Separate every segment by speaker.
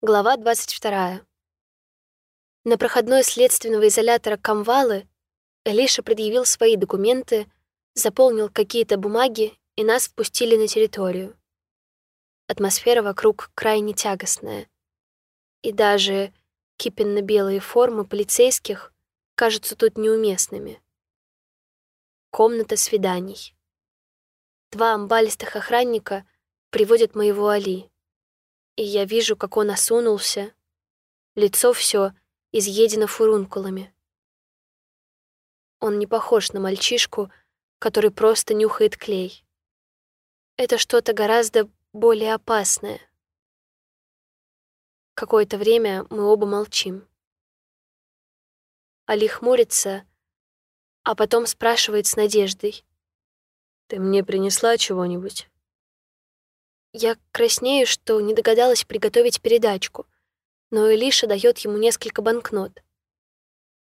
Speaker 1: Глава 22. На проходной следственного изолятора Камвалы Элиша предъявил свои документы, заполнил какие-то бумаги, и нас впустили на территорию. Атмосфера вокруг крайне тягостная. И даже кипенно-белые формы полицейских кажутся тут неуместными. Комната свиданий. Два амбалистых охранника приводят моего Али и я вижу, как он осунулся. Лицо все изъедено фурункулами. Он не похож на мальчишку, который просто нюхает клей. Это что-то гораздо более опасное. Какое-то время мы оба молчим. Али хмурится, а потом спрашивает с надеждой. «Ты мне принесла чего-нибудь?» Я краснею, что не догадалась приготовить передачку, но Элиша дает ему несколько банкнот.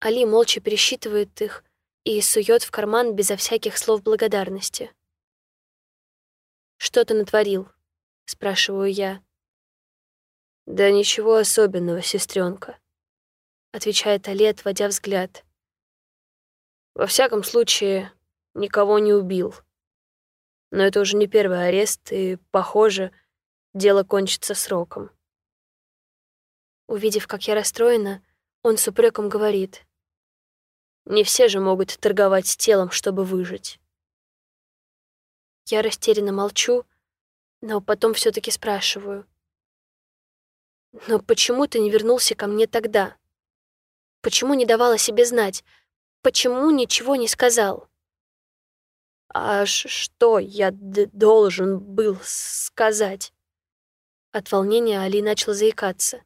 Speaker 1: Али молча пересчитывает их и сует в карман безо всяких слов благодарности. «Что ты натворил?» — спрашиваю я. «Да ничего особенного, сестренка, отвечает Али, отводя взгляд. «Во всяком случае, никого не убил». Но это уже не первый арест, и, похоже, дело кончится сроком. Увидев, как я расстроена, он с упреком говорит. Не все же могут торговать телом, чтобы выжить. Я растерянно молчу, но потом все таки спрашиваю. «Но почему ты не вернулся ко мне тогда? Почему не давал о себе знать? Почему ничего не сказал?» «А что я должен был сказать?» От волнения Али начал заикаться.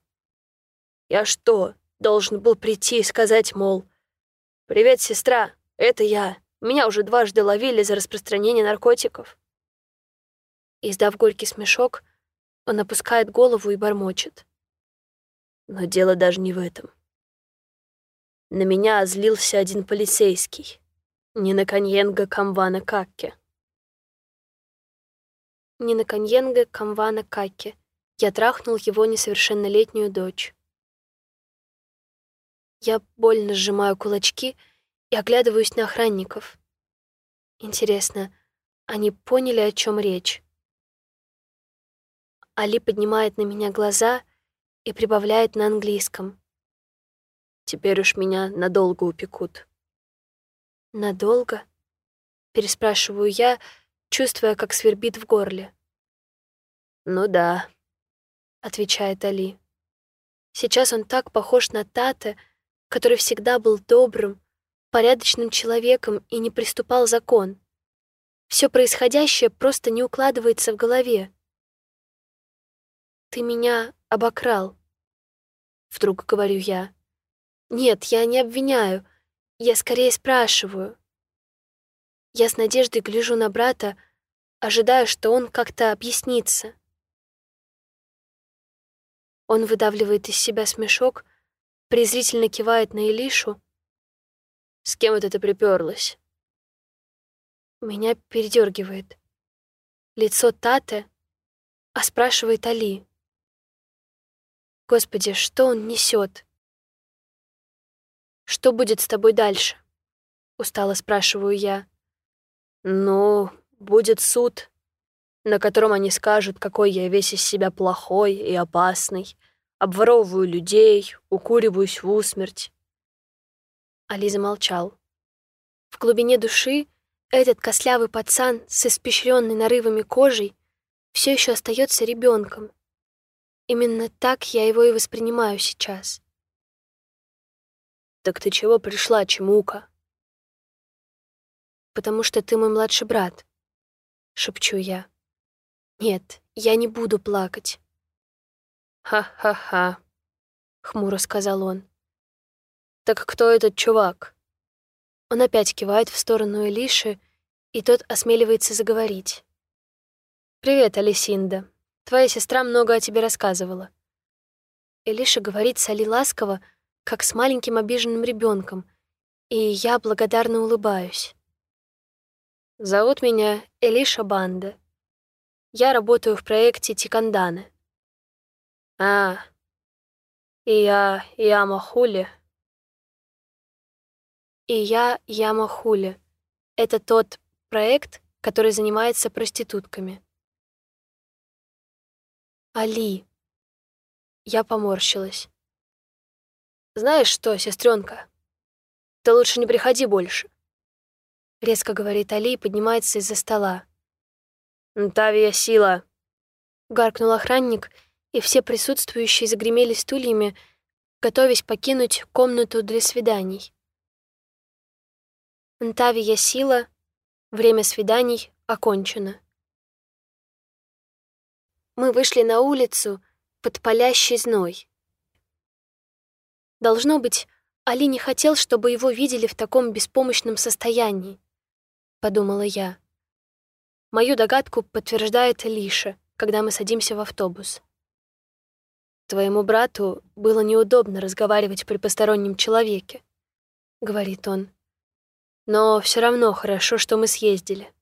Speaker 1: «Я что, должен был прийти и сказать, мол, «Привет, сестра, это я. Меня уже дважды ловили за распространение наркотиков». Издав горький смешок, он опускает голову и бормочет. Но дело даже не в этом. На меня озлился один полицейский. Нина Каньенга Камвана Какке. Нина Каньенга Камвана Какке. Я трахнул его несовершеннолетнюю дочь. Я больно сжимаю кулачки и оглядываюсь на охранников. Интересно, они поняли, о чем речь? Али поднимает на меня глаза и прибавляет на английском. Теперь уж меня надолго упекут. «Надолго?» — переспрашиваю я, чувствуя, как свербит в горле. «Ну да», — отвечает Али. Сейчас он так похож на Тата, который всегда был добрым, порядочным человеком и не приступал закон. Все происходящее просто не укладывается в голове. «Ты меня обокрал», — вдруг говорю я. «Нет, я не обвиняю. Я скорее спрашиваю. Я с надеждой гляжу на брата, ожидая, что он как-то объяснится. Он выдавливает из себя смешок, презрительно кивает на Илишу. «С кем это ты приперлась?» Меня передергивает. Лицо Таты, а спрашивает Али. Господи, что он несет? Что будет с тобой дальше? Устало спрашиваю я. Ну, будет суд, на котором они скажут, какой я весь из себя плохой и опасный, обворовываю людей, укуриваюсь в усмерть. Али замолчал. В глубине души этот кослявый пацан с испещренной нарывами кожей все еще остается ребенком. Именно так я его и воспринимаю сейчас. «Так ты чего пришла, Чемука?» «Потому что ты мой младший брат», — шепчу я. «Нет, я не буду плакать». «Ха-ха-ха», — хмуро сказал он. «Так кто этот чувак?» Он опять кивает в сторону Элиши, и тот осмеливается заговорить. «Привет, Алисинда. Твоя сестра много о тебе рассказывала». Элиша говорит с Али ласково, как с маленьким обиженным ребенком, и я благодарно улыбаюсь. Зовут меня Элиша Банда. Я работаю в проекте Тиканданы. А, И я Яма Хули. И я Яма Хули. Это тот проект, который занимается проститутками. Али. Я поморщилась. Знаешь что, сестренка, ты лучше не приходи больше. Резко говорит Али и поднимается из-за стола. «Тавия сила!» Гаркнул охранник, и все присутствующие загремели стульями, готовясь покинуть комнату для свиданий. Нтавия сила, время свиданий окончено. Мы вышли на улицу под палящий зной. Должно быть, Али не хотел, чтобы его видели в таком беспомощном состоянии, подумала я. Мою догадку подтверждает Лиша, когда мы садимся в автобус. «Твоему брату было неудобно разговаривать при постороннем человеке», — говорит он. «Но все равно хорошо, что мы съездили.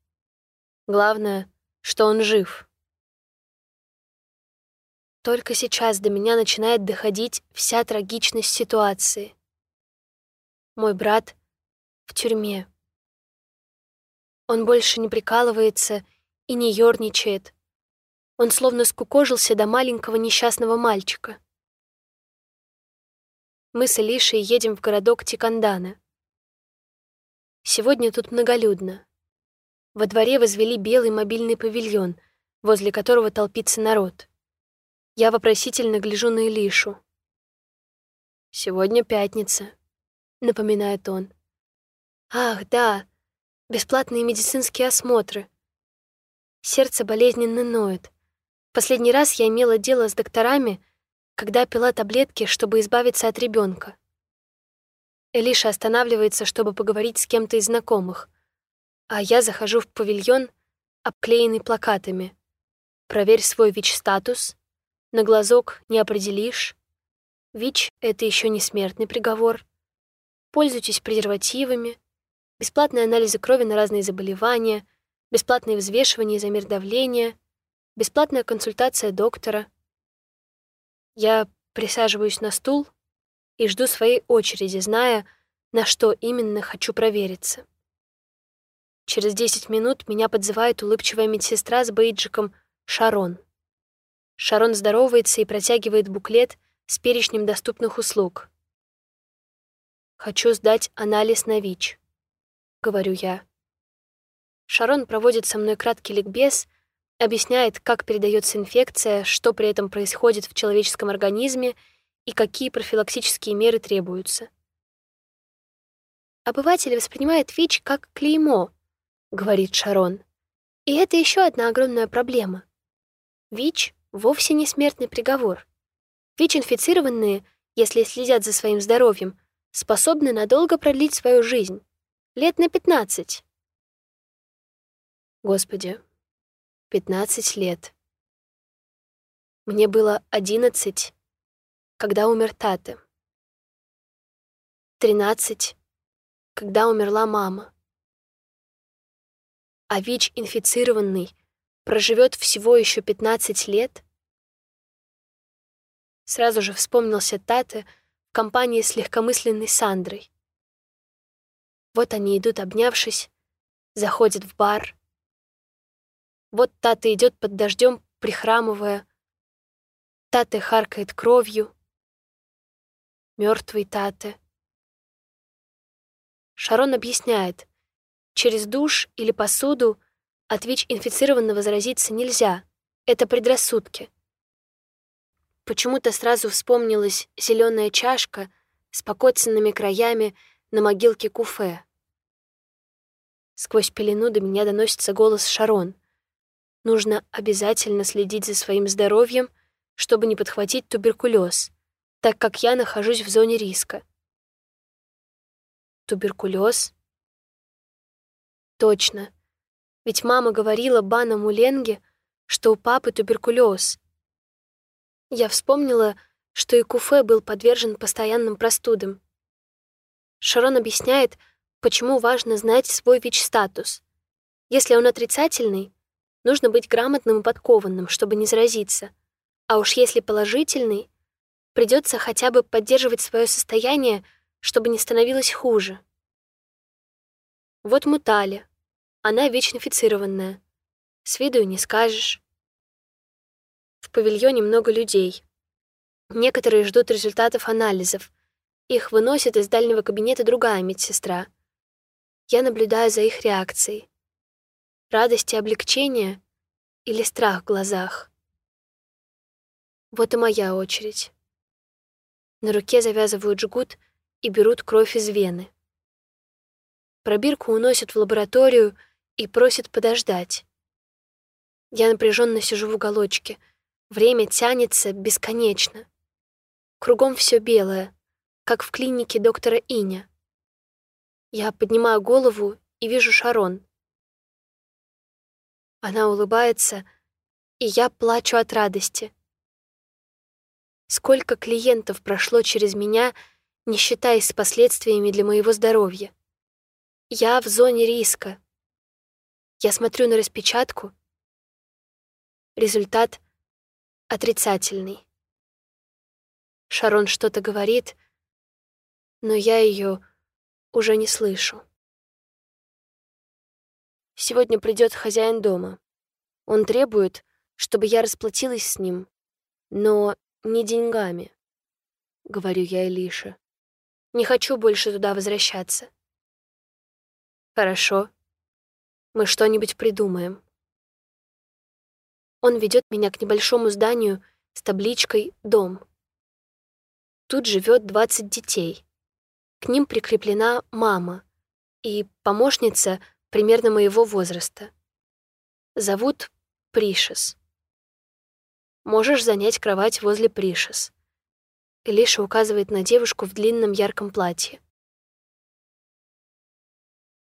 Speaker 1: Главное, что он жив». Только сейчас до меня начинает доходить вся трагичность ситуации. Мой брат в тюрьме. Он больше не прикалывается и не ёрничает. Он словно скукожился до маленького несчастного мальчика. Мы с Элишей едем в городок Тикандана. Сегодня тут многолюдно. Во дворе возвели белый мобильный павильон, возле которого толпится народ. Я вопросительно гляжу на Илишу. «Сегодня пятница», — напоминает он. «Ах, да, бесплатные медицинские осмотры. Сердце болезненно ноет. Последний раз я имела дело с докторами, когда пила таблетки, чтобы избавиться от ребенка. Элиша останавливается, чтобы поговорить с кем-то из знакомых, а я захожу в павильон, обклеенный плакатами. «Проверь свой ВИЧ-статус», на глазок не определишь. ВИЧ — это еще не смертный приговор. Пользуйтесь презервативами. Бесплатные анализы крови на разные заболевания, бесплатные взвешивания и замер давления, бесплатная консультация доктора. Я присаживаюсь на стул и жду своей очереди, зная, на что именно хочу провериться. Через 10 минут меня подзывает улыбчивая медсестра с бейджиком «Шарон». Шарон здоровается и протягивает буклет с перечнем доступных услуг. «Хочу сдать анализ на ВИЧ», — говорю я. Шарон проводит со мной краткий ликбез, объясняет, как передается инфекция, что при этом происходит в человеческом организме и какие профилактические меры требуются. «Обыватели воспринимают ВИЧ как клеймо», — говорит Шарон. «И это еще одна огромная проблема. ВИЧ вовсе не смертный приговор. ВИЧ-инфицированные, если следят за своим здоровьем, способны надолго продлить свою жизнь. Лет на 15. Господи, 15 лет. Мне было 11, когда умер Тата. 13, когда умерла мама. А ВИЧ-инфицированный проживет всего еще 15 лет? Сразу же вспомнился Тате в компании с легкомысленной Сандрой. Вот они идут, обнявшись, заходят в бар. Вот Тата идет под дождем, прихрамывая. Тате харкает кровью. Мертвый Тате. Шарон объясняет, через душ или посуду от ВИЧ-инфицированного заразиться нельзя. Это предрассудки. Почему-то сразу вспомнилась зеленая чашка с покоцанными краями на могилке Куфе. Сквозь пелену до меня доносится голос Шарон. Нужно обязательно следить за своим здоровьем, чтобы не подхватить туберкулез, так как я нахожусь в зоне риска. Туберкулез? Точно. Ведь мама говорила Бана Муленге, что у папы туберкулез, я вспомнила, что и Куфе был подвержен постоянным простудам. Шарон объясняет, почему важно знать свой ВИЧ-статус. Если он отрицательный, нужно быть грамотным и подкованным, чтобы не заразиться. А уж если положительный, Придется хотя бы поддерживать свое состояние, чтобы не становилось хуже. Вот Мутали. Она ВИЧ-инфицированная. С виду не скажешь. В павильоне много людей. Некоторые ждут результатов анализов. Их выносит из дальнего кабинета другая медсестра. Я наблюдаю за их реакцией. Радость и облегчение или страх в глазах. Вот и моя очередь. На руке завязывают жгут и берут кровь из вены. Пробирку уносят в лабораторию и просят подождать. Я напряженно сижу в уголочке. Время тянется бесконечно. Кругом все белое, как в клинике доктора Иня. Я поднимаю голову и вижу Шарон. Она улыбается, и я плачу от радости. Сколько клиентов прошло через меня, не считаясь с последствиями для моего здоровья. Я в зоне риска. Я смотрю на распечатку. Результат отрицательный. Шарон что-то говорит, но я ее уже не слышу. Сегодня придет хозяин дома. Он требует, чтобы я расплатилась с ним, но не деньгами, — говорю я Элише. Не хочу больше туда возвращаться. Хорошо. Мы что-нибудь придумаем. Он ведет меня к небольшому зданию с табличкой «Дом». Тут живет 20 детей. К ним прикреплена мама и помощница примерно моего возраста. Зовут Пришес. Можешь занять кровать возле Пришес. Элиша указывает на девушку в длинном ярком платье.